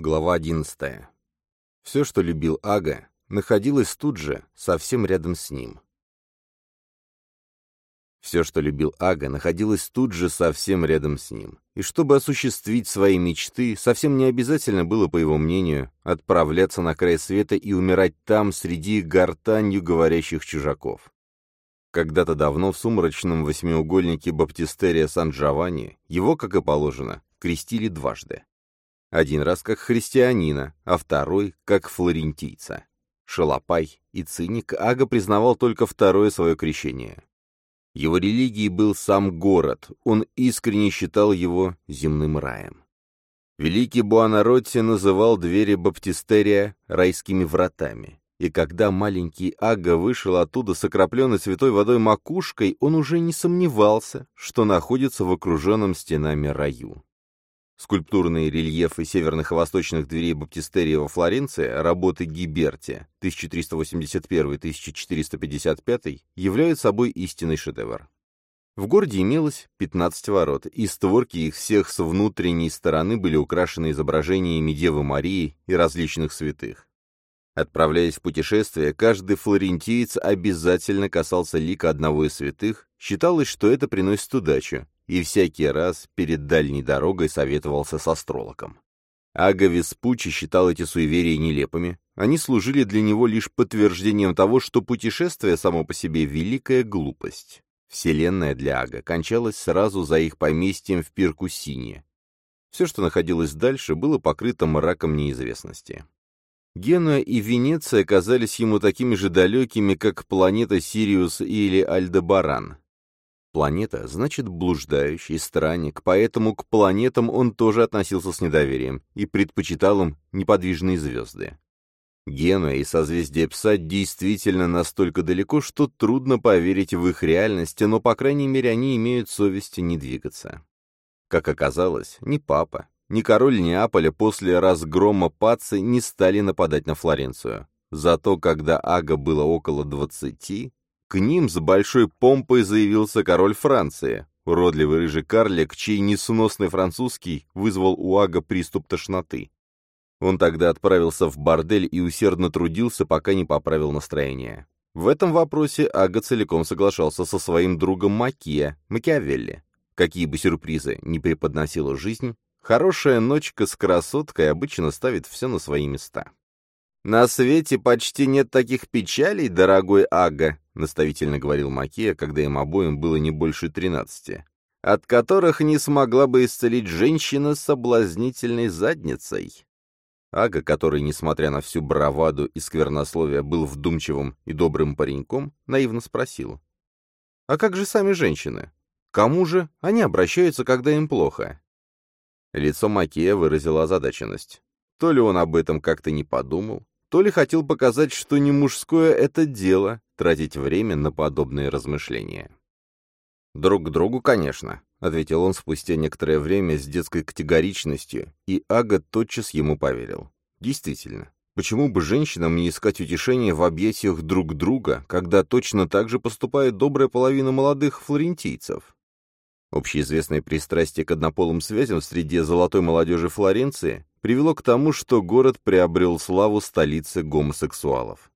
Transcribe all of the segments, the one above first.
Глава 11. Все, что любил Ага, находилось тут же, совсем рядом с ним. Все, что любил Ага, находилось тут же совсем рядом с ним. И чтобы осуществить свои мечты, совсем не обязательно было, по его мнению, отправляться на край света и умирать там, среди гортанью говорящих чужаков. Когда-то давно в сумрачном восьмиугольнике Баптистерия Сан-Джованни его, как и положено, крестили дважды. Один раз как христианина, а второй как флорентийца. Шалопай и циник Ага признавал только второе свое крещение. Его религией был сам город, он искренне считал его земным раем. Великий Буанаротти называл двери Баптистерия райскими вратами, и когда маленький Ага вышел оттуда с окропленной святой водой макушкой, он уже не сомневался, что находится в окруженном стенами раю. Скульптурные рельефы северных и восточных дверей баптистерия во Флоренции работы Гиберти 1381-1455 являют собой истинный шедевр. В городе имелось 15 ворот, и створки их всех с внутренней стороны были украшены изображениями Девы Марии и различных святых. Отправляясь в путешествие, каждый флорентиец обязательно касался лика одного из святых, считалось, что это приносит удачу, и всякий раз перед дальней дорогой советовался с астрологом. Ага Веспуччи считал эти суеверия нелепыми, они служили для него лишь подтверждением того, что путешествие само по себе — великая глупость. Вселенная для Ага кончалась сразу за их поместьем в Пиркусине. Все, что находилось дальше, было покрыто мраком неизвестности. Генуя и Венеция казались ему такими же далекими, как планета Сириус или Альдебаран. Планета значит блуждающий, странник, поэтому к планетам он тоже относился с недоверием и предпочитал им неподвижные звезды. Генуя и созвездие Пса действительно настолько далеко, что трудно поверить в их реальность, но, по крайней мере, они имеют совесть не двигаться. Как оказалось, ни папа, ни король Неаполя после разгрома Паци не стали нападать на Флоренцию. Зато когда Ага было около двадцати, к ним с большой помпой заявился король Франции, уродливый рыжий карлик, чей несносный французский вызвал у Ага приступ тошноты. Он тогда отправился в бордель и усердно трудился, пока не поправил настроение. В этом вопросе Ага целиком соглашался со своим другом Макия, Макиавелли. Какие бы сюрпризы не преподносила жизнь, хорошая ночка с красоткой обычно ставит все на свои места. «На свете почти нет таких печалей, дорогой Ага», — наставительно говорил Макия, когда им обоим было не больше тринадцати, «от которых не смогла бы исцелить женщина с соблазнительной задницей». Ага, который, несмотря на всю браваду и сквернословие, был вдумчивым и добрым пареньком, наивно спросил. «А как же сами женщины? Кому же они обращаются, когда им плохо?» Лицо Макея выразило озадаченность. То ли он об этом как-то не подумал, то ли хотел показать, что не мужское это дело тратить время на подобные размышления. «Друг к другу, конечно», — ответил он спустя некоторое время с детской категоричностью, и Ага тотчас ему поверил. «Действительно, почему бы женщинам не искать утешения в объятиях друг друга, когда точно так же поступает добрая половина молодых флорентийцев?» Общеизвестное пристрастие к однополым связям среди золотой молодежи Флоренции привело к тому, что город приобрел славу столицы гомосексуалов.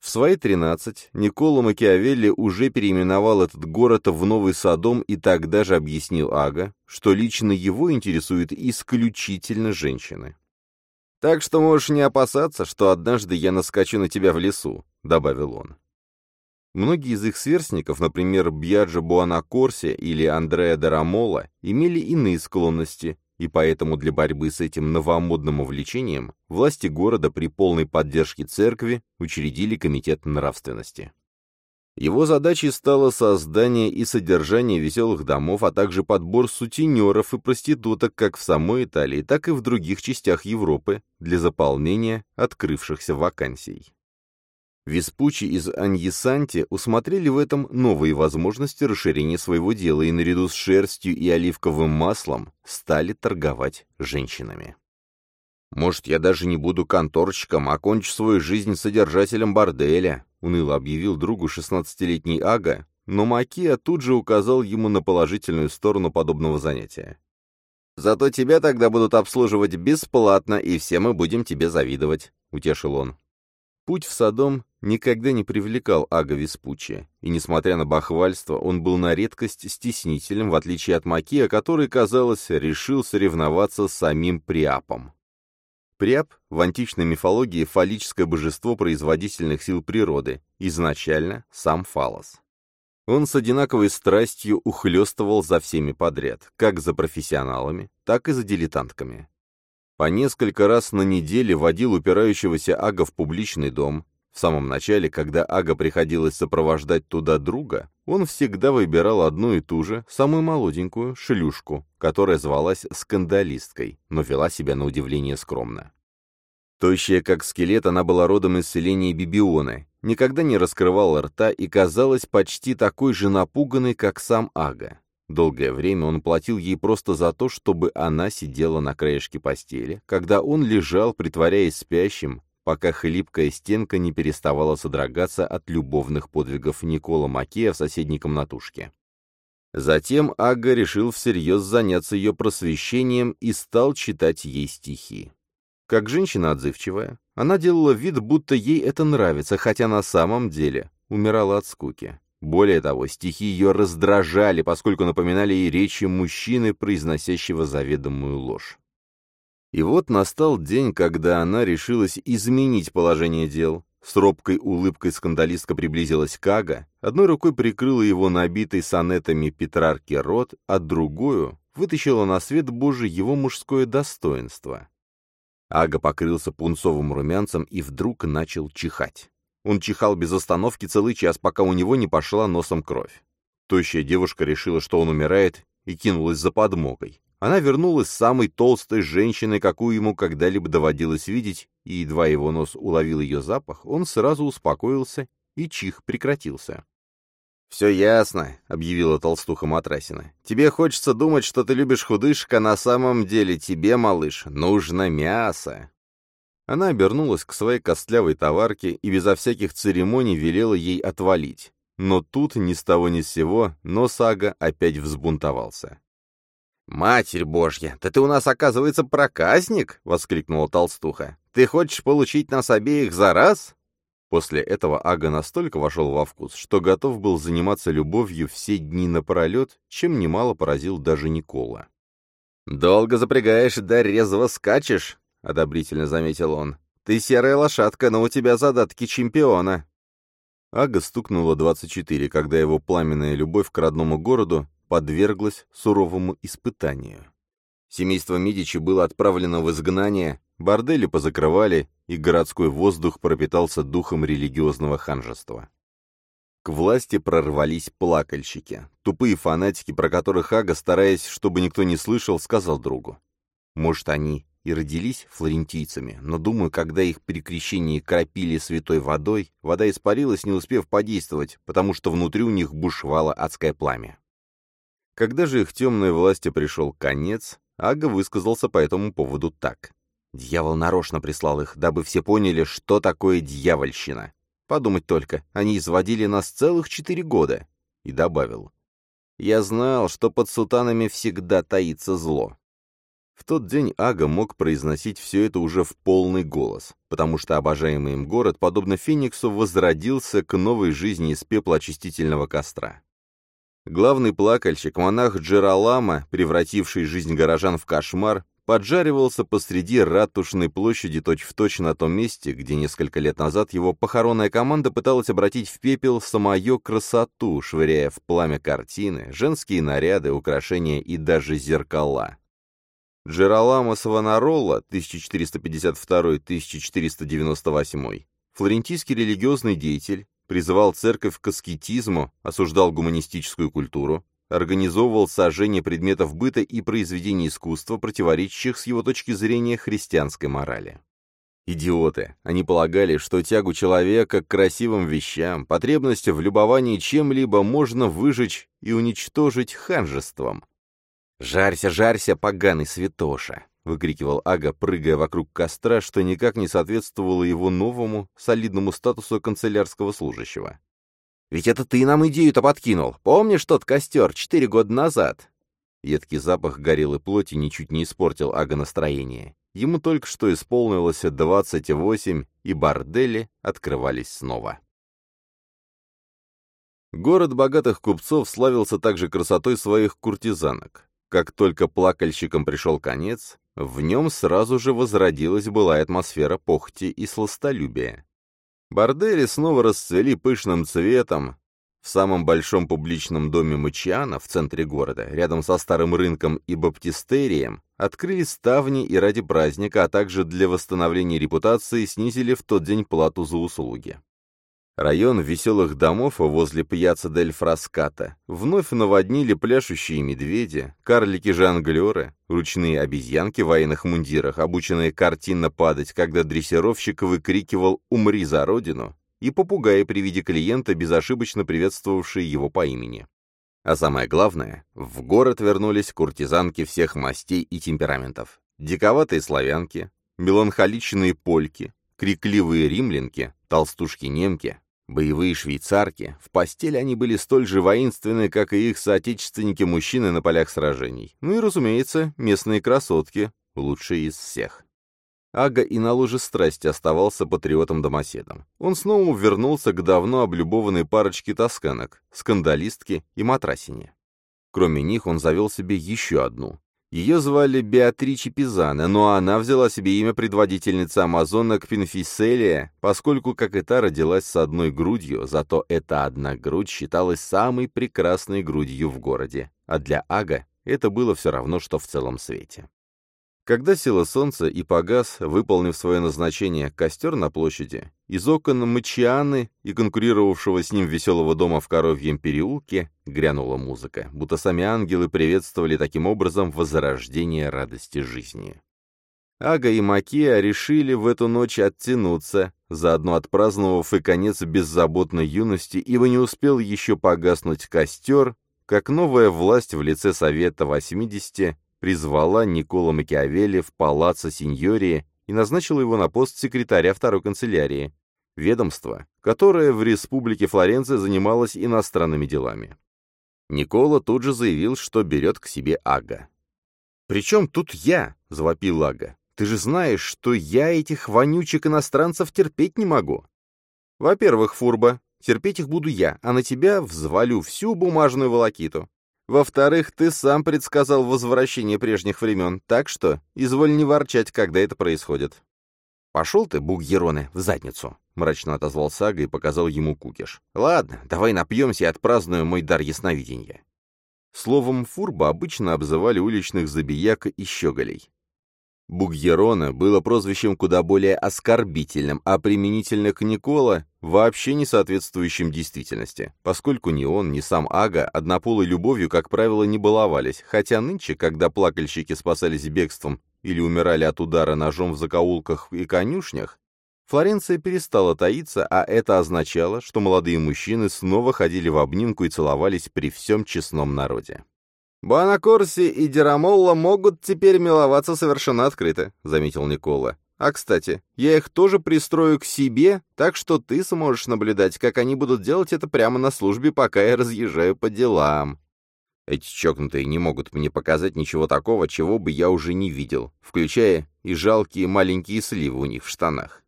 В свои 13 Николо Макиавелли уже переименовал этот город в Новый Содом и тогда же объяснил Ага, что лично его интересуют исключительно женщины. «Так что можешь не опасаться, что однажды я наскочу на тебя в лесу», — добавил он. Многие из их сверстников, например, Бьяджо Буанакорси или Андреа Дарамола, имели иные склонности, и поэтому для борьбы с этим новомодным увлечением власти города при полной поддержке церкви учредили комитет нравственности. Его задачей стало создание и содержание веселых домов, а также подбор сутенеров и проституток как в самой Италии, так и в других частях Европы для заполнения открывшихся вакансий. Веспучи из Аньесанти усмотрели в этом новые возможности расширения своего дела и наряду с шерстью и оливковым маслом стали торговать женщинами. «Может, я даже не буду конторщиком, а кончу свою жизнь содержателем борделя», уныло объявил другу шестнадцатилетний Ага, но Макия тут же указал ему на положительную сторону подобного занятия. Зато тебя тогда будут обслуживать бесплатно, и все мы будем тебе завидовать», — утешил он. Путь в Содом никогда не привлекал Ага Веспуччи, и, несмотря на бахвальство, он был на редкость стеснителем, в отличие от Макия, который, казалось, решил соревноваться с самим Приапом. Приап в античной мифологии фаллическое божество производительных сил природы, изначально сам фалос. Он с одинаковой страстью ухлёстывал за всеми подряд, как за профессионалами, так и за дилетантками. По несколько раз на неделе водил упирающегося Ага в публичный дом. В самом начале, когда Ага приходилось сопровождать туда друга, он всегда выбирал одну и ту же, самую молоденькую, шлюшку, которая звалась скандалисткой, но вела себя на удивление скромно. Тощая как скелет, она была родом из селения Бибионы, никогда не раскрывала рта и казалась почти такой же напуганной, как сам Ага. Долгое время он платил ей просто за то, чтобы она сидела на краешке постели, когда он лежал, притворяясь спящим, пока хлипкая стенка не переставала содрогаться от любовных подвигов Никола Макея в соседней комнатушке. Затем Ага решил всерьез заняться ее просвещением и стал читать ей стихи. Как женщина отзывчивая, она делала вид, будто ей это нравится, хотя на самом деле умирала от скуки. Более того, стихи ее раздражали, поскольку напоминали ей речи мужчины, произносящего заведомую ложь. И вот настал день, когда она решилась изменить положение дел. С робкой улыбкой скандалистка приблизилась к Ага, одной рукой прикрыла его набитый сонетами Петрарки рот, а другую вытащила на свет Божий его мужское достоинство. Ага покрылся пунцовым румянцем и вдруг начал чихать. Он чихал без остановки целый час, пока у него не пошла носом кровь. Тощая девушка решила, что он умирает, и кинулась за подмогой. Она вернулась самой толстой женщиной, какую ему когда-либо доводилось видеть, и едва его нос уловил ее запах, он сразу успокоился, и чих прекратился. «Все ясно», — объявила толстуха Матрасина. «Тебе хочется думать, что ты любишь худышка, на самом деле тебе, малыш, нужно мясо». Она обернулась к своей костлявой товарке и безо всяких церемоний велела ей отвалить. Но тут ни с того ни с сего, но Сага опять взбунтовался. «Матерь Божья, да ты у нас, оказывается, проказник!» — воскликнула толстуха. «Ты хочешь получить нас обеих за раз?» После этого Ага настолько вошел во вкус, что готов был заниматься любовью все дни напролет, чем немало поразил даже Никола. «Долго запрягаешь, да резво скачешь», — одобрительно заметил он. «Ты серая лошадка, но у тебя задатки чемпиона». Ага стукнуло 24, когда его пламенная любовь к родному городу подверглась суровому испытанию. Семейство Медичи было отправлено в изгнание, бордели позакрывали, и городской воздух пропитался духом религиозного ханжества. К власти прорвались плакальщики, тупые фанатики, про которых Ага, стараясь, чтобы никто не слышал, сказал другу. Может, они и родились флорентийцами, но, думаю, когда их при крещении кропили святой водой, вода испарилась, не успев подействовать, потому что внутри у них бушевало адское пламя. Когда же их темной власти пришел конец, Ага высказался по этому поводу так. Дьявол нарочно прислал их, дабы все поняли, что такое дьявольщина. Подумать только, они изводили нас целых четыре года. И добавил. Я знал, что под сутанами всегда таится зло. В тот день Ага мог произносить все это уже в полный голос, потому что обожаемый им город, подобно Фениксу, возродился к новой жизни из пепла очистительного костра. Главный плакальщик, монах Джералама, превративший жизнь горожан в кошмар, поджаривался посреди ратушной площади точь-в-точь точь на том месте, где несколько лет назад его похоронная команда пыталась обратить в пепел самую красоту, швыряя в пламя картины, женские наряды, украшения и даже зеркала. Джероламо Савонаролла, 1452-1498, флорентийский религиозный деятель, призывал церковь к аскетизму, осуждал гуманистическую культуру, организовывал сожжение предметов быта и произведений искусства, противоречащих с его точки зрения христианской морали. Идиоты. Они полагали, что тягу человека к красивым вещам, потребность в любовании чем-либо можно выжечь и уничтожить ханжеством. «Жарься, жарься, поганый святоша!» — выкрикивал Ага, прыгая вокруг костра, что никак не соответствовало его новому, солидному статусу канцелярского служащего. Ведь это ты нам идею-то подкинул. Помнишь тот костер четыре года назад?» Едкий запах горелой плоти ничуть не испортил Ага настроение. Ему только что исполнилось 28, и бордели открывались снова. Город богатых купцов славился также красотой своих куртизанок. Как только плакальщикам пришел конец, в нем сразу же возродилась былая атмосфера похоти и сластолюбия. Бордели снова расцвели пышным цветом, в самом большом публичном доме Мачиана в центре города, рядом со старым рынком и баптистерием, открыли ставни и ради праздника, а также для восстановления репутации снизили в тот день плату за услуги. Район веселых домов возле пьяца дель Фраската вновь наводнили пляшущие медведи, карлики-жонглеры, ручные обезьянки в военных мундирах, обученные картинно падать, когда дрессировщик выкрикивал «Умри за родину!» и попугаи при виде клиента, безошибочно приветствовавшие его по имени. А самое главное, в город вернулись куртизанки всех мастей и темпераментов. Диковатые славянки, меланхоличные польки, крикливые римлянки, толстушки-немки, боевые швейцарки. В постели они были столь же воинственны, как и их соотечественники-мужчины на полях сражений. Ну и, разумеется, местные красотки, лучшие из всех. Ага и на луже страсти оставался патриотом-домоседом. Он снова вернулся к давно облюбованной парочке тосканок, скандалистке и матрасине. Кроме них он завел себе еще одну. Ее звали Беатричи Пизана, но она взяла себе имя предводительницы амазонок Пинфиселия, поскольку, как и та, родилась с одной грудью, зато эта одна грудь считалась самой прекрасной грудью в городе, а для Ага это было все равно, что в целом свете. Когда село солнце и погас, выполнив свое назначение, костер на площади, из окон Мачианы и конкурировавшего с ним веселого дома в Коровьем переулке грянула музыка, будто сами ангелы приветствовали таким образом возрождение радости жизни. Ага и Макия решили в эту ночь оттянуться, заодно отпраздновав и конец беззаботной юности, ибо не успел еще погаснуть костер, как новая власть в лице Совета 80 призвала Никола Макиавелли в палаццо Синьории и назначила его на пост секретаря второй канцелярии, ведомства, которое в республике Флоренция занималось иностранными делами. Никола тут же заявил, что берет к себе Ага. «При чем тут я?» — завопил Ага. «Ты же знаешь, что я этих вонючек иностранцев терпеть не могу». «Во-первых, Фурба, терпеть их буду я, а на тебя взвалю всю бумажную волокиту. Во-вторых, ты сам предсказал возвращение прежних времен, так что изволь не ворчать, когда это происходит. «Пошел ты, бугероны, в задницу!» — мрачно отозвался Ага и показал ему кукиш. «Ладно, давай напьемся и отпразднуем мой дар ясновидения». Словом, фурба обычно обзывали уличных забияк и щеголей. Бугьерона было прозвищем куда более оскорбительным, а применительно к Никола вообще не соответствующим действительности, поскольку ни он, ни сам Ага однополой любовью, как правило, не баловались, хотя нынче, когда плакальщики спасались бегством или умирали от удара ножом в закоулках и конюшнях, Флоренция перестала таиться, а это означало, что молодые мужчины снова ходили в обнимку и целовались при всем честном народе. «Буанакорси и Дирамолла могут теперь миловаться совершенно открыто», — заметил Никола. «А, кстати, я их тоже пристрою к себе, так что ты сможешь наблюдать, как они будут делать это прямо на службе, пока я разъезжаю по делам». Эти чокнутые не могут мне показать ничего такого, чего бы я уже не видел, включая и жалкие маленькие сливы у них в штанах.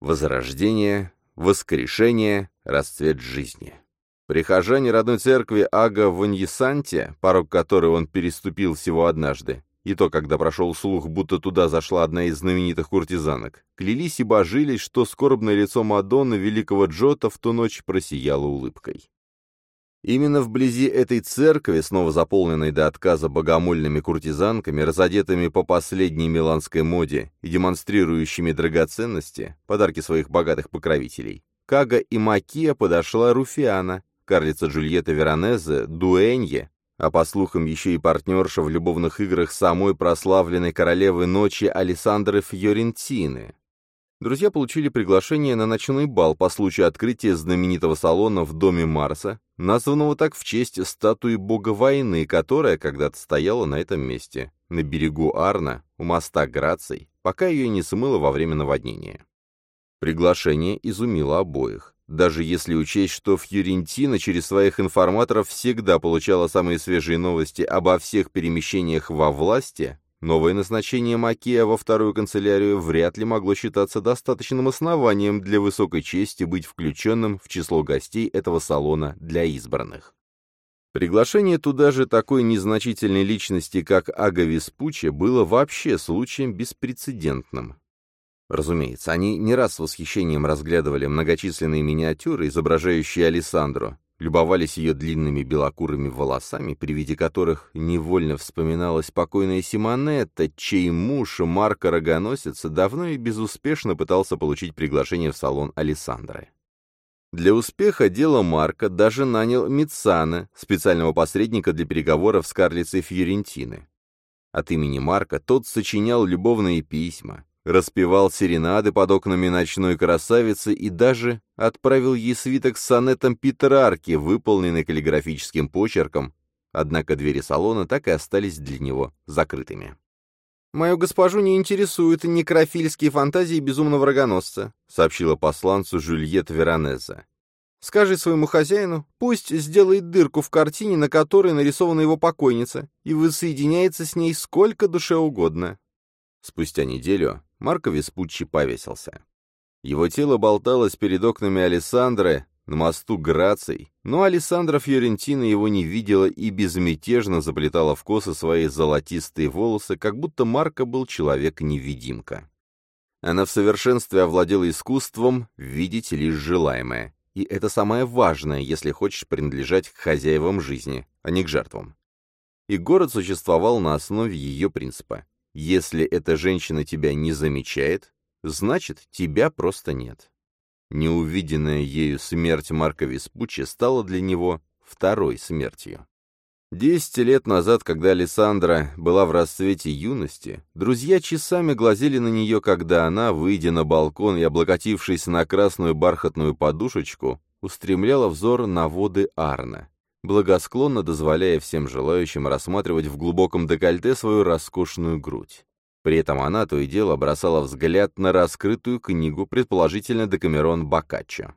Возрождение, воскрешение, расцвет жизни. Прихожане родной церкви Ага в Аньесанте, порог которой он переступил всего однажды, и то, когда прошел слух, будто туда зашла одна из знаменитых куртизанок, клялись и божились, что скорбное лицо Мадонны великого Джота в ту ночь просияло улыбкой. Именно вблизи этой церкви, снова заполненной до отказа богомольными куртизанками, разодетыми по последней миланской моде и демонстрирующими драгоценности, подарки своих богатых покровителей, Кага и Макия подошла Руфиана, карлица Джульетта Веронезе, Дуэнье, а по слухам еще и партнерша в любовных играх самой прославленной королевы ночи Александры Фьорентины. Друзья получили приглашение на ночной бал по случаю открытия знаменитого салона в Доме Марса, названного так в честь статуи бога войны, которая когда-то стояла на этом месте, на берегу Арна, у моста Граций, пока ее не смыло во время наводнения. Приглашение изумило обоих. даже если учесть, что Фьюрентина через своих информаторов всегда получала самые свежие новости обо всех перемещениях во власти, новое назначение Макея во вторую канцелярию вряд ли могло считаться достаточным основанием для высокой чести быть включенным в число гостей этого салона для избранных. Приглашение туда же такой незначительной личности, как Ага Веспуччи, было вообще случаем беспрецедентным. Разумеется, они не раз с восхищением разглядывали многочисленные миниатюры, изображающие Алессандру, любовались ее длинными белокурыми волосами, при виде которых невольно вспоминалась покойная Симонетта, чей муж Марко Рогоносица давно и безуспешно пытался получить приглашение в салон Алессандры. Для успеха дела Марка даже нанял Мицана, специального посредника для переговоров с карлицей Фьюрентины. От имени Марка тот сочинял любовные письма, распевал серенады под окнами ночной красавицы и даже отправил ей свиток с сонетом Петрарки, выполненный каллиграфическим почерком, однако двери салона так и остались для него закрытыми. «Мою госпожу не интересуют некрофильские фантазии безумного рогоносца», сообщила посланцу Жюльет Веронеза. «Скажи своему хозяину, пусть сделает дырку в картине, на которой нарисована его покойница, и воссоединяется с ней сколько душе угодно». Спустя неделю Марко Веспуччи повесился. Его тело болталось перед окнами Алессандры, на мосту Граций, но Алессандра Фьорентина его не видела и безмятежно заплетала в косы свои золотистые волосы, как будто Марко был человек-невидимка. Она в совершенстве овладела искусством видеть лишь желаемое, и это самое важное, если хочешь принадлежать к хозяевам жизни, а не к жертвам. И город существовал на основе ее принципа. Если эта женщина тебя не замечает, значит, тебя просто нет. Неувиденная ею смерть Марка Веспуччи стала для него второй смертью. Десять лет назад, когда Александра была в расцвете юности, друзья часами глазели на нее, когда она, выйдя на балкон и облокотившись на красную бархатную подушечку, устремляла взор на воды Арна, благосклонно дозволяя всем желающим рассматривать в глубоком декольте свою роскошную грудь. При этом она то и дело бросала взгляд на раскрытую книгу, предположительно Декамерон Боккаччо.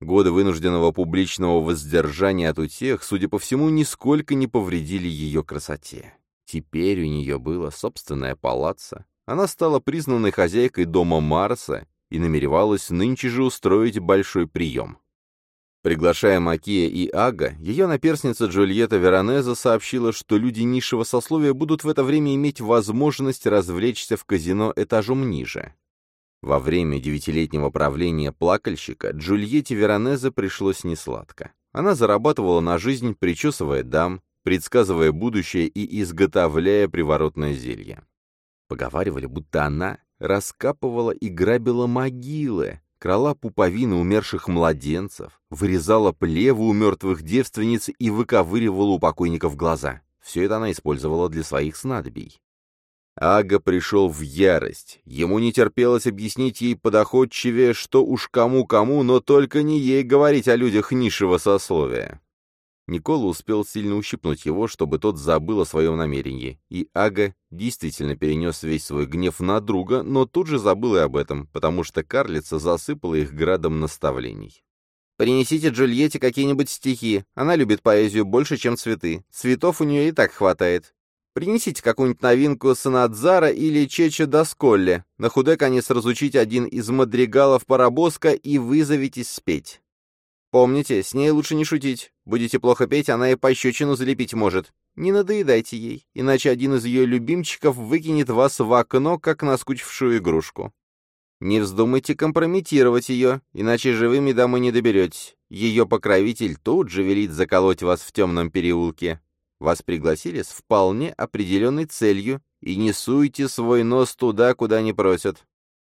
Годы вынужденного публичного воздержания от утех, судя по всему, нисколько не повредили ее красоте. Теперь у нее было собственное палаццо, она стала признанной хозяйкой дома Марса и намеревалась нынче же устроить большой прием. Приглашая Макия и Ага, ее наперсница Джульетта Веронеза сообщила, что люди низшего сословия будут в это время иметь возможность развлечься в казино этажом ниже. Во время девятилетнего правления плакальщика Джульетте Веронезе пришлось несладко. Она зарабатывала на жизнь, причесывая дам, предсказывая будущее и изготовляя приворотное зелье. Поговаривали, будто она раскапывала и грабила могилы, крала пуповины умерших младенцев, вырезала плевы у мертвых девственниц и выковыривала у покойников глаза. Все это она использовала для своих снадобий. Ага пришел в ярость. Ему не терпелось объяснить ей подоходчивее, что уж кому-кому, но только не ей говорить о людях низшего сословия. Никола успел сильно ущипнуть его, чтобы тот забыл о своем намерении, и Ага действительно перенес весь свой гнев на друга, но тут же забыл и об этом, потому что карлица засыпала их градом наставлений. «Принесите Джульетте какие-нибудь стихи. Она любит поэзию больше, чем цветы. Цветов у нее и так хватает. Принесите какую-нибудь новинку Санадзара или Чеча Досколле. На худой конец разучить один из мадригалов Парабоска и вызовитесь спеть. Помните, с ней лучше не шутить. Будете плохо петь, она и пощечину залепить может. Не надоедайте ей, иначе один из ее любимчиков выкинет вас в окно, как наскучившую игрушку. Не вздумайте компрометировать ее, иначе живыми домой не доберетесь. Ее покровитель тут же велит заколоть вас в темном переулке. Вас пригласили с вполне определенной целью, и не суйте свой нос туда, куда не просят.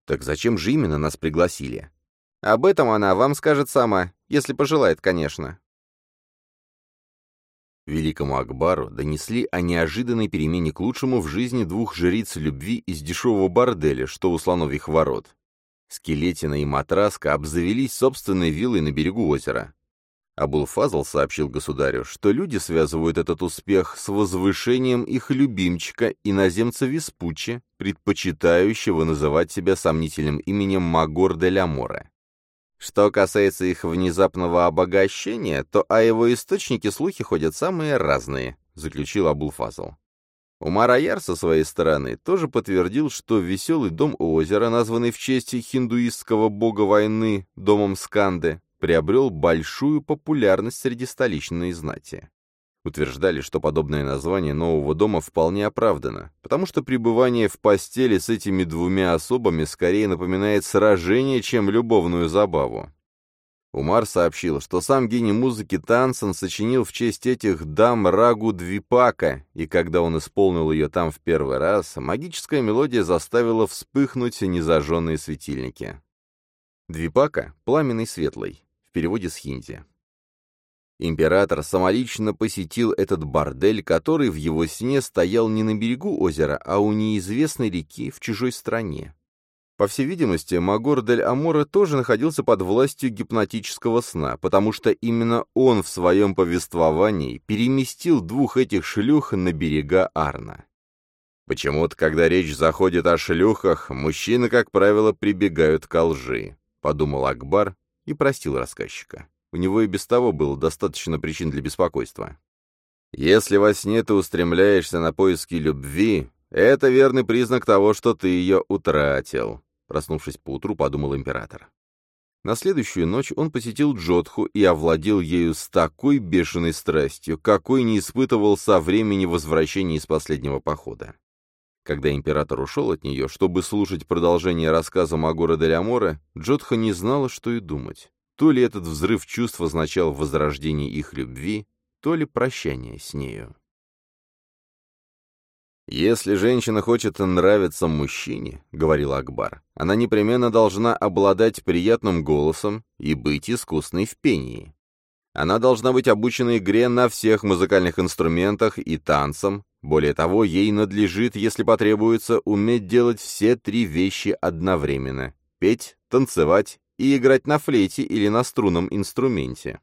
Так зачем же именно нас пригласили? Об этом она вам скажет сама, если пожелает, конечно. Великому Акбару донесли о неожиданной перемене к лучшему в жизни двух жриц любви из дешевого борделя, что у слоновьих ворот. Скелетина и Матраска обзавелись собственной виллой на берегу озера. Абулфазл сообщил государю, что люди связывают этот успех с возвышением их любимчика, иноземца Веспуччи, предпочитающего называть себя сомнительным именем Магор де ля Море. Что касается их внезапного обогащения, то о его источнике слухи ходят самые разные, заключил Абулфазл. Умар Аяр со своей стороны тоже подтвердил, что веселый дом у озера, названный в честь хиндуистского бога войны домом Сканды, приобрел большую популярность среди столичной знати. Утверждали, что подобное название нового дома вполне оправдано, потому что пребывание в постели с этими двумя особами скорее напоминает сражение, чем любовную забаву. Умар сообщил, что сам гений музыки Тансон сочинил в честь этих дам рагу Двипака, и когда он исполнил ее там в первый раз, магическая мелодия заставила вспыхнуть незажженные светильники. Двипака — пламенный светлый, в переводе с хинди. Император самолично посетил этот бордель, который в его сне стоял не на берегу озера, а у неизвестной реки в чужой стране. По всей видимости, Магор дель Амора тоже находился под властью гипнотического сна, потому что именно он в своем повествовании переместил двух этих шлюх на берега Арна. Почему-то, когда речь заходит о шлюхах, мужчины, как правило, прибегают к лжи, подумал Акбар и простил рассказчика. У него и без того было достаточно причин для беспокойства. Если во сне ты устремляешься на поиски любви, это верный признак того, что ты ее утратил, проснувшись поутру, подумал император. На следующую ночь он посетил Джотху и овладел ею с такой бешеной страстью, какой не испытывал со времени возвращения из последнего похода. Когда император ушел от нее, чтобы слушать продолжение рассказа Магора де Амора, Джотха не знала, что и думать. То ли этот взрыв чувств означал возрождение их любви, то ли прощание с нею. «Если женщина хочет нравиться мужчине, — говорил Акбар, — она непременно должна обладать приятным голосом и быть искусной в пении. Она должна быть обучена игре на всех музыкальных инструментах и танцам. Более того, ей надлежит, если потребуется, уметь делать все три вещи одновременно — петь, танцевать и играть на флейте или на струнном инструменте.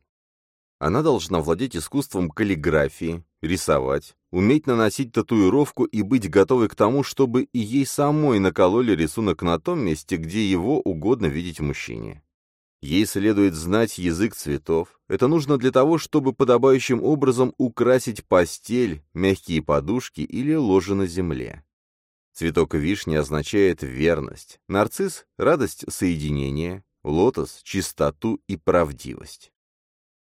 Она должна владеть искусством каллиграфии, рисовать, уметь наносить татуировку и быть готовой к тому, чтобы и ей самой накололи рисунок на том месте, где его угодно видеть мужчине. Ей следует знать язык цветов. Это нужно для того, чтобы подобающим образом украсить постель, мягкие подушки или ложе на земле. Цветок вишни означает верность, нарцисс — радость соединения, лотос — чистоту и правдивость.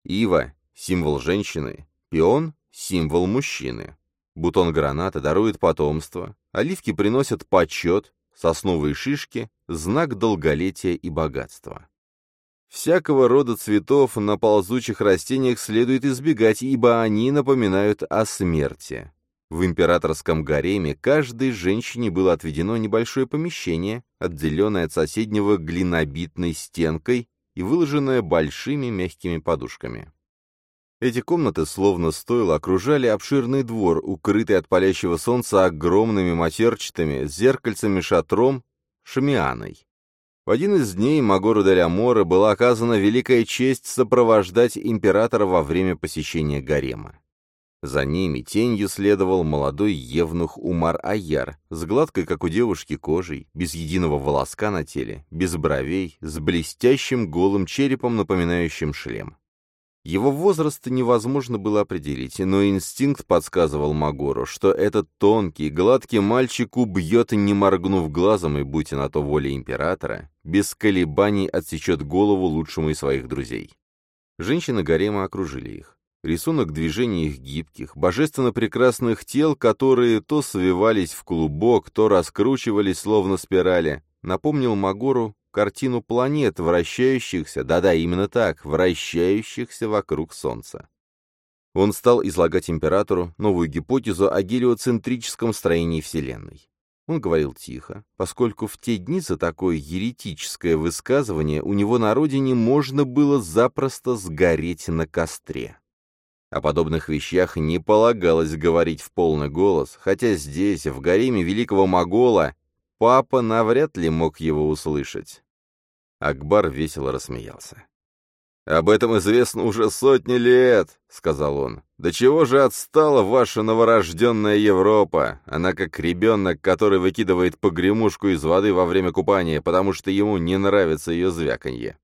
Ива — символ женщины, пион — символ мужчины. Бутон граната дарует потомство, оливки приносят почет, сосновые шишки — знак долголетия и богатства. Всякого рода цветов на ползучих растениях следует избегать, ибо они напоминают о смерти. В императорском гареме каждой женщине было отведено небольшое помещение, отделенное от соседнего глинобитной стенкой и выложенное большими мягкими подушками. Эти комнаты, словно стоило, окружали обширный двор, укрытый от палящего солнца огромными матерчатыми зеркальцами-шатром, шамианой. В один из дней Магору де Амора была оказана великая честь сопровождать императора во время посещения гарема. За ними тенью следовал молодой евнух Умар Аяр, с гладкой, как у девушки, кожей, без единого волоска на теле, без бровей, с блестящим голым черепом, напоминающим шлем. Его возраст невозможно было определить, но инстинкт подсказывал Магору, что этот тонкий, гладкий мальчик убьет, не моргнув глазом, и, будь на то воля императора, без колебаний отсечет голову лучшему из своих друзей. Женщины гарема окружили их. Рисунок движений их гибких, божественно прекрасных тел, которые то свивались в клубок, то раскручивались словно спирали, напомнил Магору картину планет, вращающихся, да-да, именно так, вращающихся вокруг Солнца. Он стал излагать императору новую гипотезу о гелиоцентрическом строении Вселенной. Он говорил тихо, поскольку в те дни за такое еретическое высказывание у него на родине можно было запросто сгореть на костре. О подобных вещах не полагалось говорить в полный голос, хотя здесь, в гареме великого могола, папа навряд ли мог его услышать. Акбар весело рассмеялся. «Об этом известно уже сотни лет», — сказал он. «Да чего же отстала ваша новорожденная Европа? Она как ребенок, который выкидывает погремушку из воды во время купания, потому что ему не нравится ее звяканье.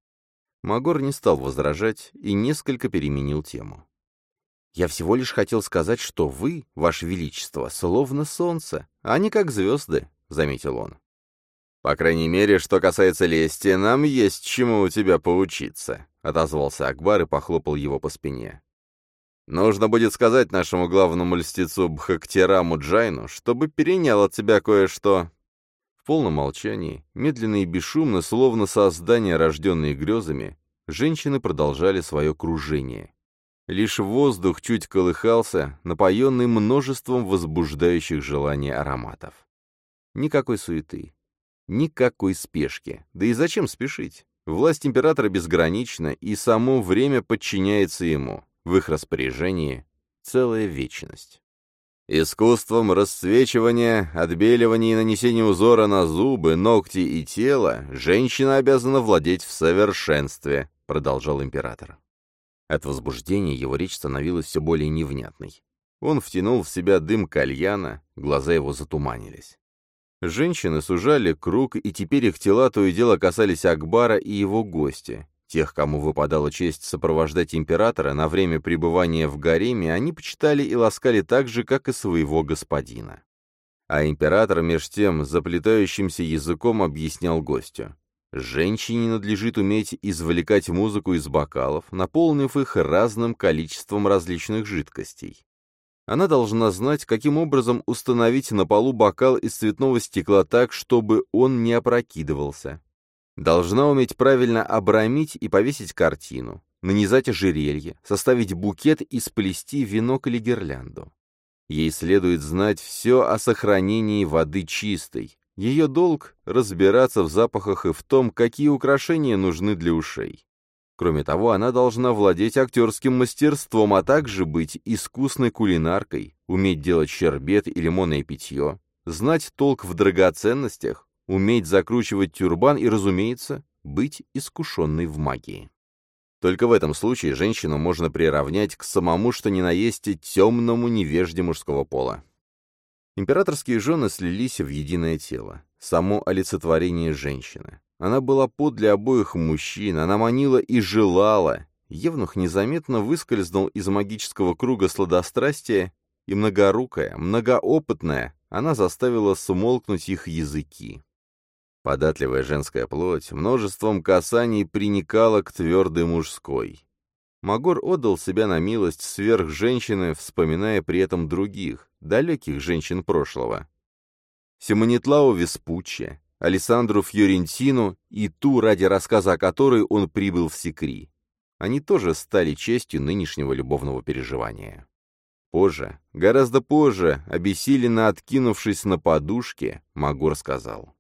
Магор не стал возражать и несколько переменил тему. «Я всего лишь хотел сказать, что вы, ваше величество, словно солнце, а не как звезды», — заметил он. «По крайней мере, что касается лести, нам есть чему у тебя поучиться», — отозвался Акбар и похлопал его по спине. «Нужно будет сказать нашему главному льстецу Бхактираму Джайну, чтобы перенял от тебя кое-что». В полном молчании, медленно и бесшумно, словно создания, рожденные грезами, женщины продолжали свое кружение. Лишь воздух чуть колыхался, напоенный множеством возбуждающих желаний ароматов. Никакой суеты, никакой спешки. Да и зачем спешить? Власть императора безгранична, и само время подчиняется ему. В их распоряжении целая вечность. Искусством расцвечивания, отбеливания и нанесения узора на зубы, ногти и тело женщина обязана владеть в совершенстве, продолжал император. От возбуждения его речь становилась все более невнятной. Он втянул в себя дым кальяна, глаза его затуманились. Женщины сужали круг, и теперь их тела то и дело касались Акбара и его гостя. Тех, кому выпадала честь сопровождать императора на время пребывания в гареме, они почитали и ласкали так же, как и своего господина. А император меж тем заплетающимся языком объяснял гостю. Женщине надлежит уметь извлекать музыку из бокалов, наполнив их разным количеством различных жидкостей. Она должна знать, каким образом установить на полу бокал из цветного стекла так, чтобы он не опрокидывался. Должна уметь правильно обрамить и повесить картину, нанизать ожерелье, составить букет и сплести венок или гирлянду. Ей следует знать все о сохранении воды чистой. Ее долг — разбираться в запахах и в том, какие украшения нужны для ушей. Кроме того, она должна владеть актерским мастерством, а также быть искусной кулинаркой, уметь делать щербет и лимонное питье, знать толк в драгоценностях, уметь закручивать тюрбан и, разумеется, быть искушенной в магии. Только в этом случае женщину можно приравнять к самому, что ни на есть, темному невежде мужского пола. Императорские жены слились в единое тело, само олицетворение женщины. Она была под для обоих мужчин, она манила и желала. Евнух незаметно выскользнул из магического круга сладострастия, и многорукая, многоопытная, она заставила смолкнуть их языки. Податливая женская плоть множеством касаний приникала к твердой мужской. Магор отдал себя на милость сверх женщины, вспоминая при этом других, далеких женщин прошлого. Симонетлау Веспуччи, Александру Фьорентину и ту, ради рассказа о которой он прибыл в Секри. Они тоже стали частью нынешнего любовного переживания. Позже, гораздо позже, обессиленно откинувшись на подушке, Магор сказал.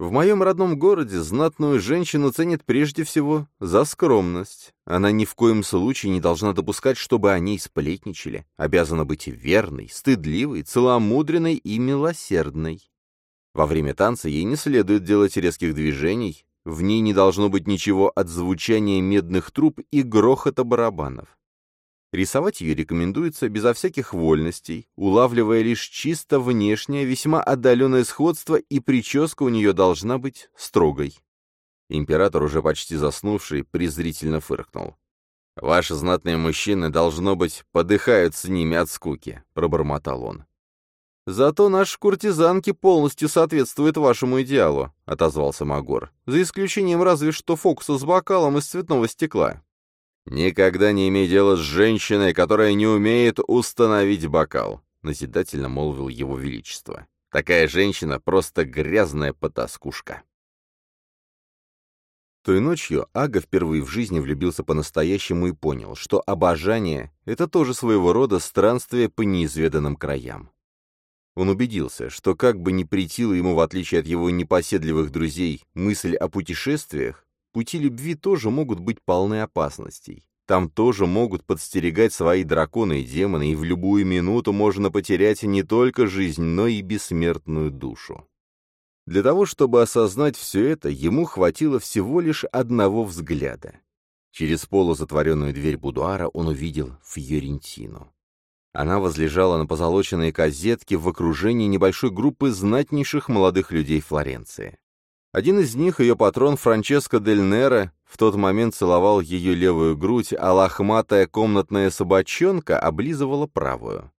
В моем родном городе знатную женщину ценят прежде всего за скромность. Она ни в коем случае не должна допускать, чтобы о ней сплетничали. Обязана быть верной, стыдливой, целомудренной и милосердной. Во время танца ей не следует делать резких движений, в ней не должно быть ничего от звучания медных труб и грохота барабанов. Рисовать ее рекомендуется безо всяких вольностей, улавливая лишь чисто внешнее, весьма отдаленное сходство, и прическа у нее должна быть строгой. Император, уже почти заснувший, презрительно фыркнул. «Ваши знатные мужчины, должно быть, подыхают с ними от скуки», — пробормотал он. «Зато наши куртизанки полностью соответствуют вашему идеалу», — отозвался Магор, «за исключением разве что фокуса с бокалом из цветного стекла». «Никогда не имей дела с женщиной, которая не умеет установить бокал», — назидательно молвил его величество. «Такая женщина просто грязная потаскушка». Той ночью Ага впервые в жизни влюбился по-настоящему и понял, что обожание — это тоже своего рода странствие по неизведанным краям. Он убедился, что как бы ни претила ему, в отличие от его непоседливых друзей, мысль о путешествиях, Пути любви тоже могут быть полны опасностей. Там тоже могут подстерегать свои драконы и демоны, и в любую минуту можно потерять не только жизнь, но и бессмертную душу. Для того, чтобы осознать все это, ему хватило всего лишь одного взгляда. Через полузатворенную дверь будуара он увидел Фьорентину. Она возлежала на позолоченной козетке в окружении небольшой группы знатнейших молодых людей Флоренции. Один из них, ее патрон Франческо Дель Неро, в тот момент целовал ее левую грудь, а лохматая комнатная собачонка облизывала правую.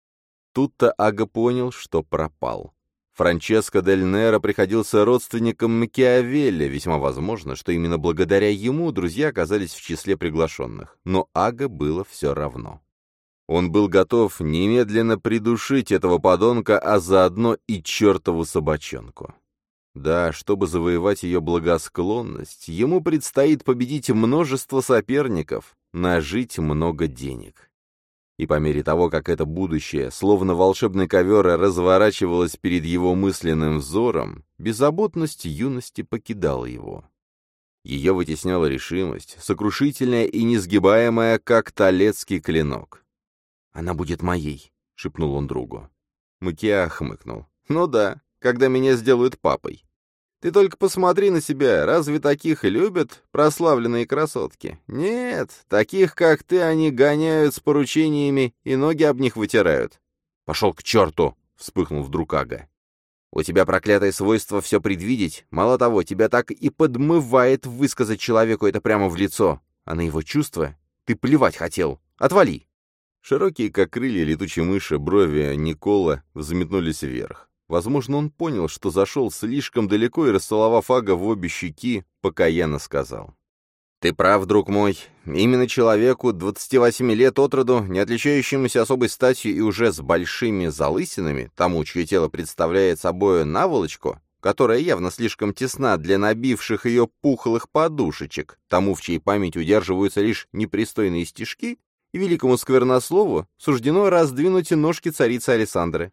Тут-то Ага понял, что пропал. Франческо Дель Неро приходился родственником Макиавелли, весьма возможно, что именно благодаря ему друзья оказались в числе приглашенных, но Ага было все равно. Он был готов немедленно придушить этого подонка, а заодно и чертову собачонку. Да, чтобы завоевать ее благосклонность, ему предстоит победить множество соперников, нажить много денег. И по мере того, как это будущее, словно волшебный ковер, разворачивалось перед его мысленным взором, беззаботность юности покидала его. Ее вытесняла решимость, сокрушительная и несгибаемая, как талецкий клинок. «Она будет моей», — шепнул он другу. Макиа хмыкнул. «Ну да, когда меня сделают папой. Ты только посмотри на себя, разве таких любят прославленные красотки? Нет, таких, как ты, они гоняют с поручениями и ноги об них вытирают. Пошел к черту, вспыхнул вдруг Ага. У тебя проклятое свойство все предвидеть. Мало того, тебя так и подмывает высказать человеку это прямо в лицо. А на его чувства ты плевать хотел. Отвали!» Широкие, как крылья летучей мыши, брови Никола взметнулись вверх. Возможно, он понял, что зашел слишком далеко и, расцеловав Ага в обе щеки, покаянно сказал. «Ты прав, друг мой. Именно человеку 28 лет от роду, не отличающемуся особой статью и уже с большими залысинами, тому, чье тело представляет собой наволочку, которая явно слишком тесна для набивших ее пухлых подушечек, тому, в чьей память удерживаются лишь непристойные стишки, и великому сквернослову суждено раздвинуть ножки царицы Александры.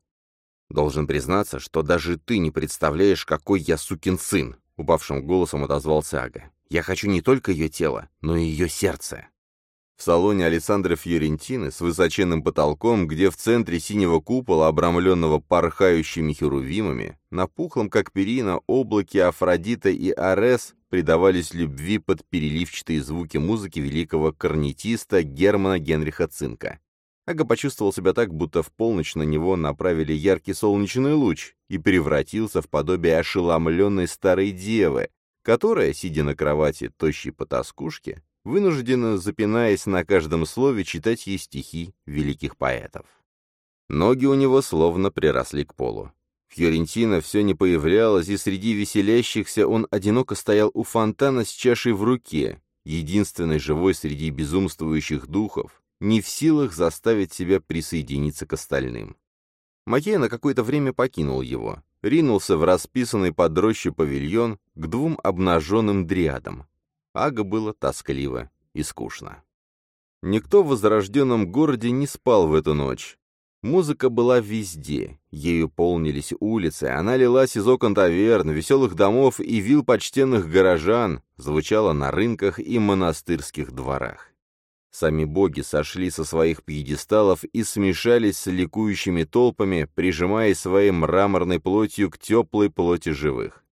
«Должен признаться, что даже ты не представляешь, какой я сукин сын», — упавшим голосом отозвался Ага. «Я хочу не только ее тело, но и ее сердце». В салоне Александра Фьорентины с высоченным потолком, где в центре синего купола, обрамленного порхающими херувимами, на пухлом, как перина, облаке Афродита и Арес предавались любви под переливчатые звуки музыки великого корнетиста Германа Генриха Цинка. Ага почувствовал себя так, будто в полночь на него направили яркий солнечный луч и превратился в подобие ошеломленной старой девы, которая, сидя на кровати тощей потаскушки, вынуждена, запинаясь на каждом слове, читать ей стихи великих поэтов. Ноги у него словно приросли к полу. Фьорентина все не появлялась, и среди веселящихся он одиноко стоял у фонтана с чашей в руке, единственной живой среди безумствующих духов, не в силах заставить себя присоединиться к остальным. Макей на какое-то время покинул его, ринулся в расписанный под рощу павильон к двум обнаженным дриадам. Ага было тоскливо и скучно. Никто в возрожденном городе не спал в эту ночь. Музыка была везде, ею полнились улицы, она лилась из окон таверн, веселых домов и вил почтенных горожан, звучала на рынках и монастырских дворах. Сами боги сошли со своих пьедесталов и смешались с ликующими толпами, прижимая своей мраморной плотью к теплой плоти живых.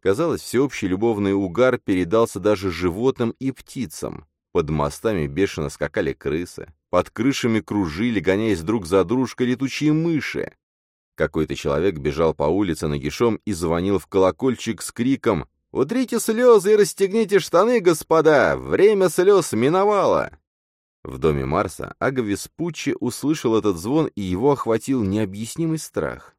Казалось, всеобщий любовный угар передался даже животным и птицам. Под мостами бешено скакали крысы, под крышами кружили, гоняясь друг за дружкой, летучие мыши. Какой-то человек бежал по улице нагишом и звонил в колокольчик с криком «Утрите слезы и расстегните штаны, господа! Время слез миновало!» В доме Марса Ага Веспуччи услышал этот звон, и его охватил необъяснимый страх.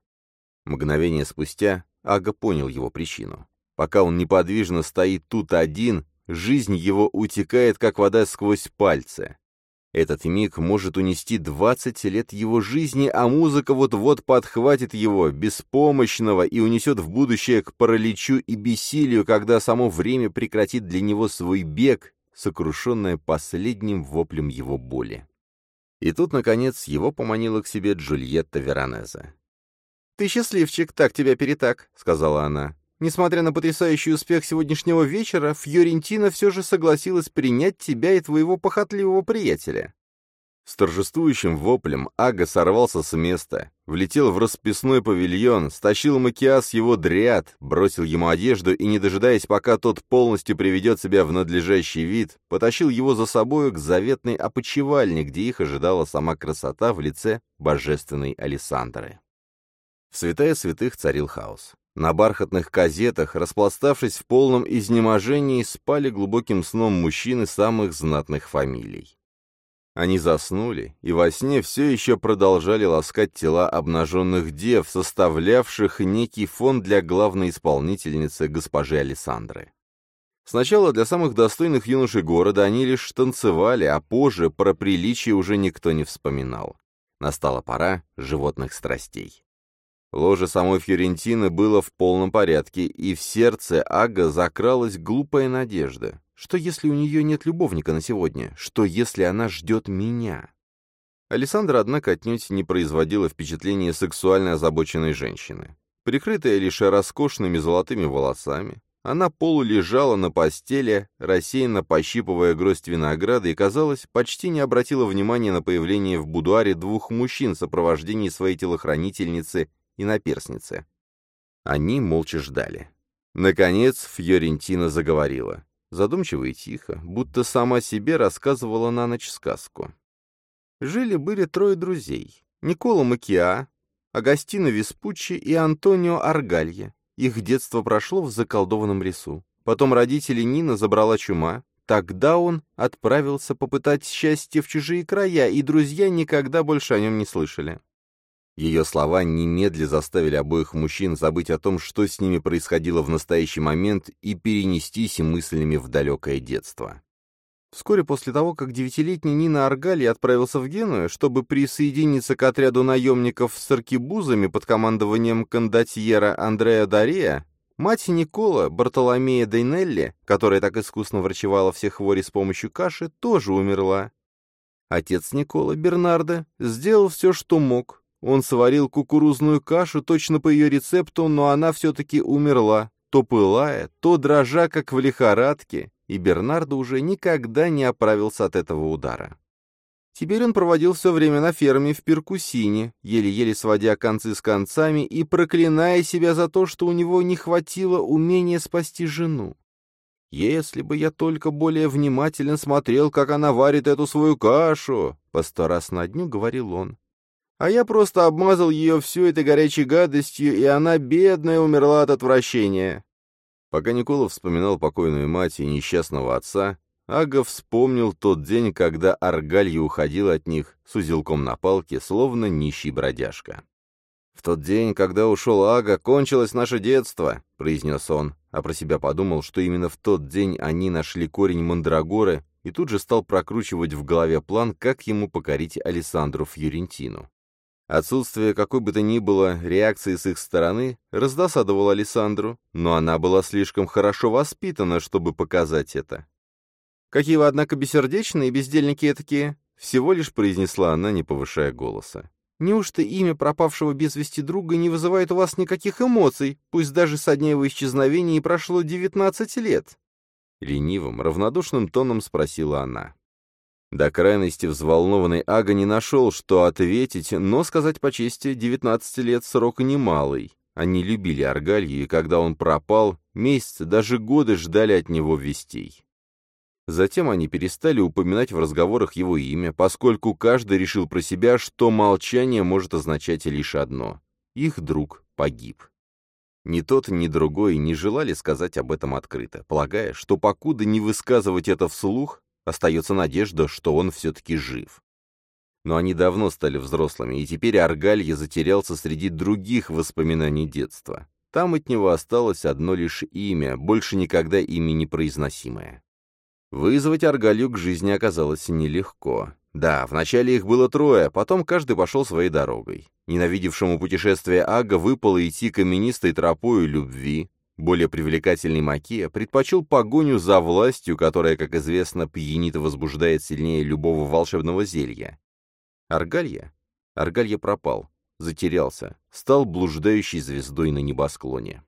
Мгновение спустя Ага понял его причину. Пока он неподвижно стоит тут один, жизнь его утекает, как вода сквозь пальцы. Этот миг может унести 20 лет его жизни, а музыка вот-вот подхватит его, беспомощного, и унесет в будущее к параличу и бессилию, когда само время прекратит для него свой бег, сокрушенная последним воплем его боли. И тут, наконец, его поманила к себе Джульетта Веронезе. «Ты счастливчик, так тебя перетак», — сказала она. «Несмотря на потрясающий успех сегодняшнего вечера, Фьорентина все же согласилась принять тебя и твоего похотливого приятеля. С торжествующим воплем Ага сорвался с места, влетел в расписной павильон, стащил макиас его дряд, бросил ему одежду и, не дожидаясь, пока тот полностью приведет себя в надлежащий вид, потащил его за собою к заветной опочивальне, где их ожидала сама красота в лице божественной Александры. В святая святых царил хаос. На бархатных казетах, распластавшись в полном изнеможении, спали глубоким сном мужчины самых знатных фамилий. Они заснули, и во сне все еще продолжали ласкать тела обнаженных дев, составлявших некий фон для главной исполнительницы госпожи Александры. Сначала для самых достойных юношей города они лишь танцевали, а позже про приличие уже никто не вспоминал. Настала пора животных страстей. Ложе самой Фьорентины было в полном порядке, и в сердце Ага закралась глупая надежда. Что если у нее нет любовника на сегодня? Что если она ждет меня? Александра, однако, отнюдь не производила впечатления сексуально озабоченной женщины. Прикрытая лишь роскошными золотыми волосами, она полулежала на постели, рассеянно пощипывая гроздь винограда и, казалось, почти не обратила внимания на появление в будуаре двух мужчин в сопровождении своей телохранительницы и наперсницы. Они молча ждали. Наконец Фьорентина заговорила. Задумчиво и тихо, будто сама себе рассказывала на ночь сказку. Жили-были трое друзей. Никола Макиа, Агастино Веспуччи и Антонио Аргалье. Их детство прошло в заколдованном лесу. Потом родители Нина забрала чума. Тогда он отправился попытать счастье в чужие края, и друзья никогда больше о нем не слышали. Ее слова немедля заставили обоих мужчин забыть о том, что с ними происходило в настоящий момент, и перенестись мыслями в далекое детство. Вскоре после того, как девятилетний Нина Аргали отправился в Геную, чтобы присоединиться к отряду наемников с аркебузами под командованием кондотьера Андреа Дария, мать Никола, Бартоломея Дейнелли, которая так искусно врачевала все хвори с помощью каши, тоже умерла. Отец Никола, Бернардо, сделал все, что мог, он сварил кукурузную кашу точно по ее рецепту, но она все-таки умерла, то пылая, то дрожа, как в лихорадке, и Бернардо уже никогда не оправился от этого удара. Теперь он проводил все время на ферме в Перкусине, еле-еле сводя концы с концами и проклиная себя за то, что у него не хватило умения спасти жену. «Если бы я только более внимательно смотрел, как она варит эту свою кашу!» — по сто раз на дню говорил он а я просто обмазал ее всю этой горячей гадостью, и она, бедная, умерла от отвращения». Пока Никола вспоминал покойную мать и несчастного отца, Ага вспомнил тот день, когда Аргалья уходил от них с узелком на палке, словно нищий бродяжка. «В тот день, когда ушел Ага, кончилось наше детство», — произнес он, а про себя подумал, что именно в тот день они нашли корень мандрагоры и тут же стал прокручивать в голове план, как ему покорить Александру Фьюрентину. Отсутствие какой бы то ни было реакции с их стороны раздосадовало Александру, но она была слишком хорошо воспитана, чтобы показать это. «Какие вы, однако, бессердечные бездельники такие!» всего лишь произнесла она, не повышая голоса. «Неужто имя пропавшего без вести друга не вызывает у вас никаких эмоций, пусть даже со дня его исчезновения и прошло девятнадцать лет?» Ленивым, равнодушным тоном спросила она. До крайности взволнованный Ага не нашел, что ответить, но, сказать по чести, 19 лет срок немалый. Они любили Аргалью, и когда он пропал, месяцы, даже годы ждали от него вестей. Затем они перестали упоминать в разговорах его имя, поскольку каждый решил про себя, что молчание может означать лишь одно — их друг погиб. Ни тот, ни другой не желали сказать об этом открыто, полагая, что покуда не высказывать это вслух, Остается надежда, что он все-таки жив. Но они давно стали взрослыми, и теперь Аргалья затерялся среди других воспоминаний детства. Там от него осталось одно лишь имя, больше никогда ими не произносимое. Вызвать Аргалью к жизни оказалось нелегко. Да, вначале их было трое, потом каждый пошел своей дорогой. Ненавидевшему путешествие Ага выпало идти каменистой тропою любви, более привлекательный Макия предпочел погоню за властью, которая, как известно, пьянит и возбуждает сильнее любого волшебного зелья. Аргалья? Аргалья пропал, затерялся, стал блуждающей звездой на небосклоне.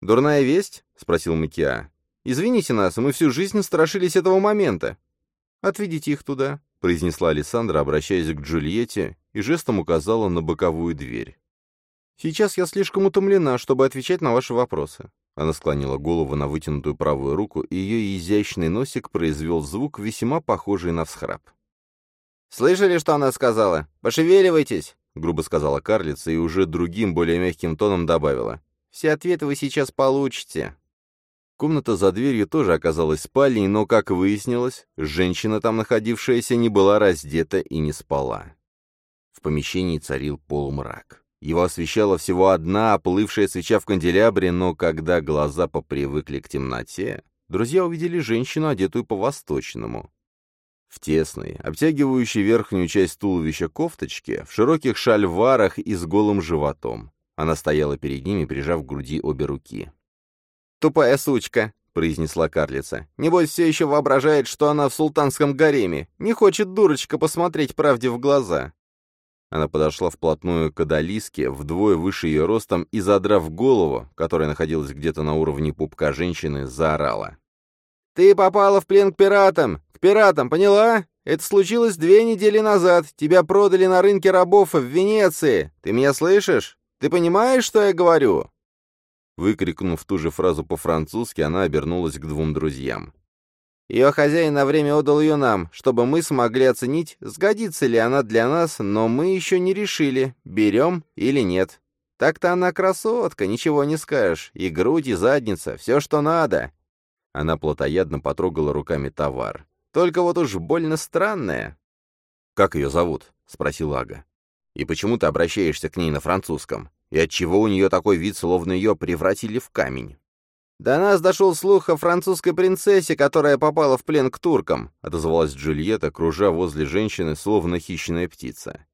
«Дурная весть?» — спросил Макиа. «Извините нас, мы всю жизнь страшились этого момента». «Отведите их туда», — произнесла Александра, обращаясь к Джульетте, и жестом указала на боковую дверь. Сейчас я слишком утомлена, чтобы отвечать на ваши вопросы». Она склонила голову на вытянутую правую руку, и ее изящный носик произвел звук, весьма похожий на всхрап. «Слышали, что она сказала? Пошевеливайтесь!» — грубо сказала карлица и уже другим, более мягким тоном добавила. Все ответы вы сейчас получите». Комната за дверью тоже оказалась спальней, но, как выяснилось, женщина там находившаяся не была раздета и не спала. В помещении царил полумрак. Его освещала всего одна оплывшая свеча в канделябре, но когда глаза попривыкли к темноте, друзья увидели женщину, одетую по-восточному. В тесной, обтягивающей верхнюю часть туловища кофточке, в широких шальварах и с голым животом. Она стояла перед ними, прижав к груди обе руки. «Тупая сучка», — произнесла карлица. «Небось, все еще воображает, что она в султанском гареме. Не хочет дурочка посмотреть правде в глаза». Она подошла вплотную к Адалиске, вдвое выше ее ростом, и, задрав голову, которая находилась где-то на уровне пупка женщины, заорала. «Ты попала в плен к пиратам! К пиратам, поняла? Это случилось две недели назад. Тебя продали на рынке рабов в Венеции. Ты меня слышишь? Ты понимаешь, что я говорю?» Выкрикнув ту же фразу по-французски, она обернулась к двум друзьям. Ее хозяин на время отдал ее нам, чтобы мы смогли оценить, сгодится ли она для нас, но мы еще не решили, берем или нет. Так-то она красотка, ничего не скажешь. И грудь, и задница, все, что надо. Она плотоядно потрогала руками товар. Только вот уж больно странная. «Как ее зовут?» — спросил Ага. «И почему ты обращаешься к ней на французском?» И отчего у нее такой вид, словно ее превратили в камень? «До нас дошел слух о французской принцессе, которая попала в плен к туркам», — отозвалась Джульетта, кружа возле женщины, словно хищная птица.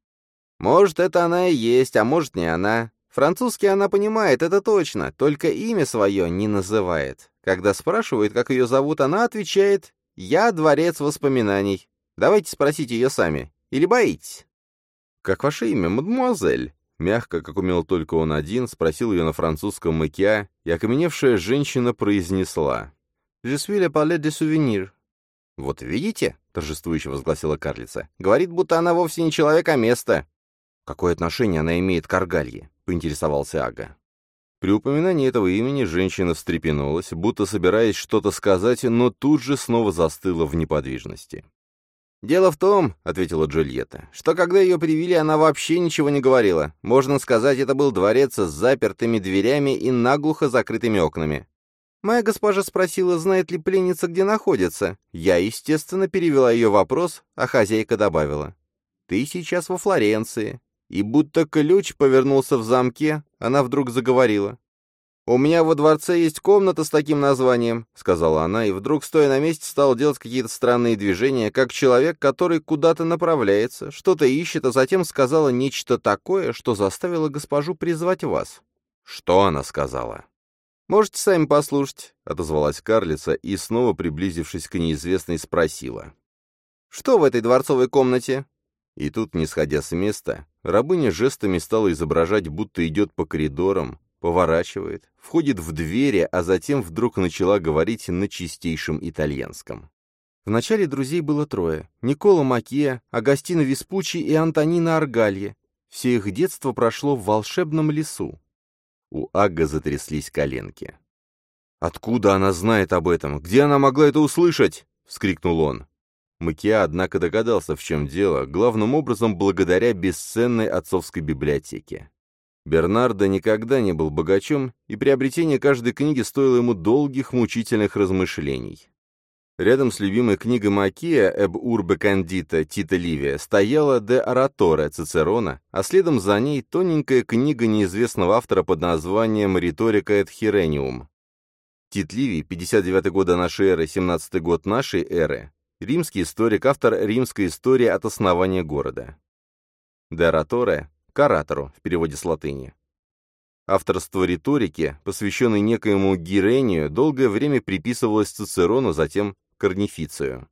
«Может, это она и есть, а может, не она. Французский она понимает, это точно, только имя свое не называет. Когда спрашивают, как ее зовут, она отвечает «Я дворец воспоминаний». Давайте спросите ее сами. Или боитесь?» «Как ваше имя, мадемуазель?» Мягко, как умел только он один, спросил ее на французском макия, и окаменевшая женщина произнесла. «Je suis des souvenirs». «Вот видите?» — торжествующе возгласила карлица. «Говорит, будто она вовсе не человек, а место». «Какое отношение она имеет к Аргалье?» — поинтересовался Ага. При упоминании этого имени женщина встрепенулась, будто собираясь что-то сказать, но тут же снова застыла в неподвижности. «Дело в том», — ответила Джульетта, — «что когда ее привели, она вообще ничего не говорила. Можно сказать, это был дворец с запертыми дверями и наглухо закрытыми окнами. Моя госпожа спросила, знает ли пленница, где находится. Я, естественно, перевела ее вопрос, а хозяйка добавила. «Ты сейчас во Флоренции». И будто ключ повернулся в замке, она вдруг заговорила. «У меня во дворце есть комната с таким названием», — сказала она, и вдруг, стоя на месте, стала делать какие-то странные движения, как человек, который куда-то направляется, что-то ищет, а затем сказала нечто такое, что заставило госпожу призвать вас. «Что она сказала?» «Можете сами послушать», — отозвалась карлица и, снова приблизившись к неизвестной, спросила. «Что в этой дворцовой комнате?» И тут, не сходя с места, рабыня жестами стала изображать, будто идет по коридорам, поворачивает, входит в двери, а затем вдруг начала говорить на чистейшем итальянском. Вначале друзей было трое — Никола Макия, Агастино Веспуччи и Антонина Аргалье. Все их детство прошло в волшебном лесу. У Агга затряслись коленки. «Откуда она знает об этом? Где она могла это услышать?» — вскрикнул он. Макия, однако, догадался, в чем дело, главным образом благодаря бесценной отцовской библиотеке. Бернардо никогда не был богачом, и приобретение каждой книги стоило ему долгих мучительных размышлений. Рядом с любимой книгой Макия «Эб урбе кандита» Тита Ливия стояла «Де ораторе» Цицерона, а следом за ней тоненькая книга неизвестного автора под названием «Риторика эт хирениум». Тит Ливий, 59 года нашей эры, 17 год нашей эры, римский историк, автор римской истории от основания города. Де ораторе к оратору в переводе с латыни. Авторство риторики, посвященной некоему Гирению, долгое время приписывалось Цицерону, затем Корнифицию.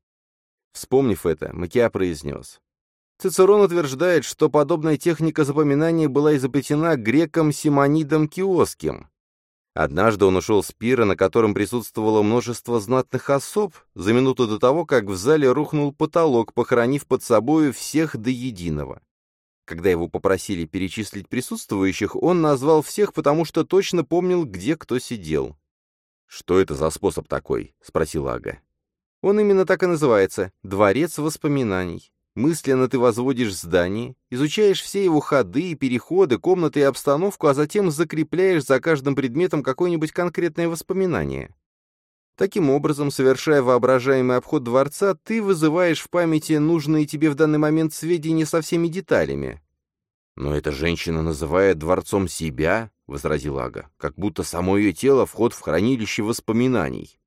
Вспомнив это, Макиа произнес. Цицерон утверждает, что подобная техника запоминания была изобретена греком Симонидом Киоским. Однажды он ушел с пира, на котором присутствовало множество знатных особ, за минуту до того, как в зале рухнул потолок, похоронив под собою всех до единого. Когда его попросили перечислить присутствующих, он назвал всех, потому что точно помнил, где кто сидел. «Что это за способ такой?» — спросил Ага. «Он именно так и называется — «Дворец воспоминаний». Мысленно ты возводишь здание, изучаешь все его ходы, переходы, комнаты и обстановку, а затем закрепляешь за каждым предметом какое-нибудь конкретное воспоминание. Таким образом, совершая воображаемый обход дворца, ты вызываешь в памяти нужные тебе в данный момент сведения со всеми деталями. «Но эта женщина называет дворцом себя», — возразил Ага, «как будто само ее тело — вход в хранилище воспоминаний».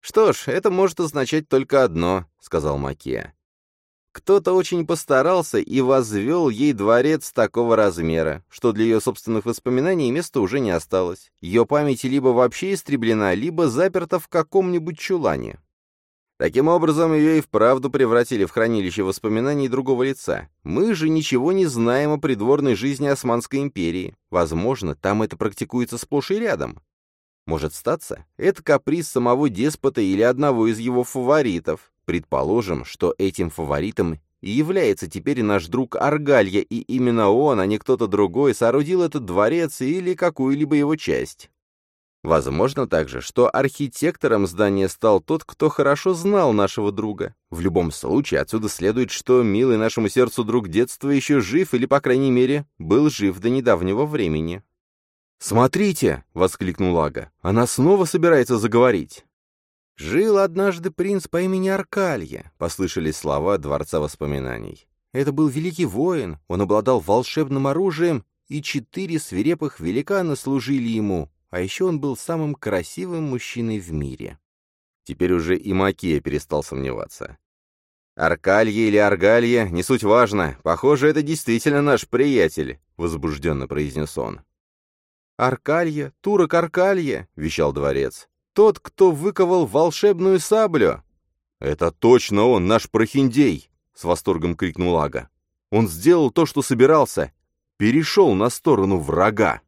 «Что ж, это может означать только одно», — сказал Макия. Кто-то очень постарался и возвел ей дворец такого размера, что для ее собственных воспоминаний места уже не осталось. Ее память либо вообще истреблена, либо заперта в каком-нибудь чулане. Таким образом, ее и вправду превратили в хранилище воспоминаний другого лица. Мы же ничего не знаем о придворной жизни Османской империи. Возможно, там это практикуется сплошь и рядом. Может статься, это каприз самого деспота или одного из его фаворитов. Предположим, что этим фаворитом и является теперь наш друг Аргалья, и именно он, а не кто-то другой, соорудил этот дворец или какую-либо его часть. Возможно также, что архитектором здания стал тот, кто хорошо знал нашего друга. В любом случае, отсюда следует, что милый нашему сердцу друг детства еще жив или, по крайней мере, был жив до недавнего времени. «Смотрите!» — воскликнул Ага. «Она снова собирается заговорить!» «Жил однажды принц по имени Аркалья», — послышались слова Дворца воспоминаний. Это был великий воин, он обладал волшебным оружием, и четыре свирепых великана служили ему, а еще он был самым красивым мужчиной в мире. Теперь уже и Макия перестал сомневаться. «Аркалья или Аргалья, не суть важно. Похоже, это действительно наш приятель», — возбужденно произнес он. «Аркалья, турок Аркалья», — вещал дворец. Тот, кто выковал волшебную саблю!» «Это точно он, наш прохиндей!» — с восторгом крикнул Ага. «Он сделал то, что собирался. Перешел на сторону врага!»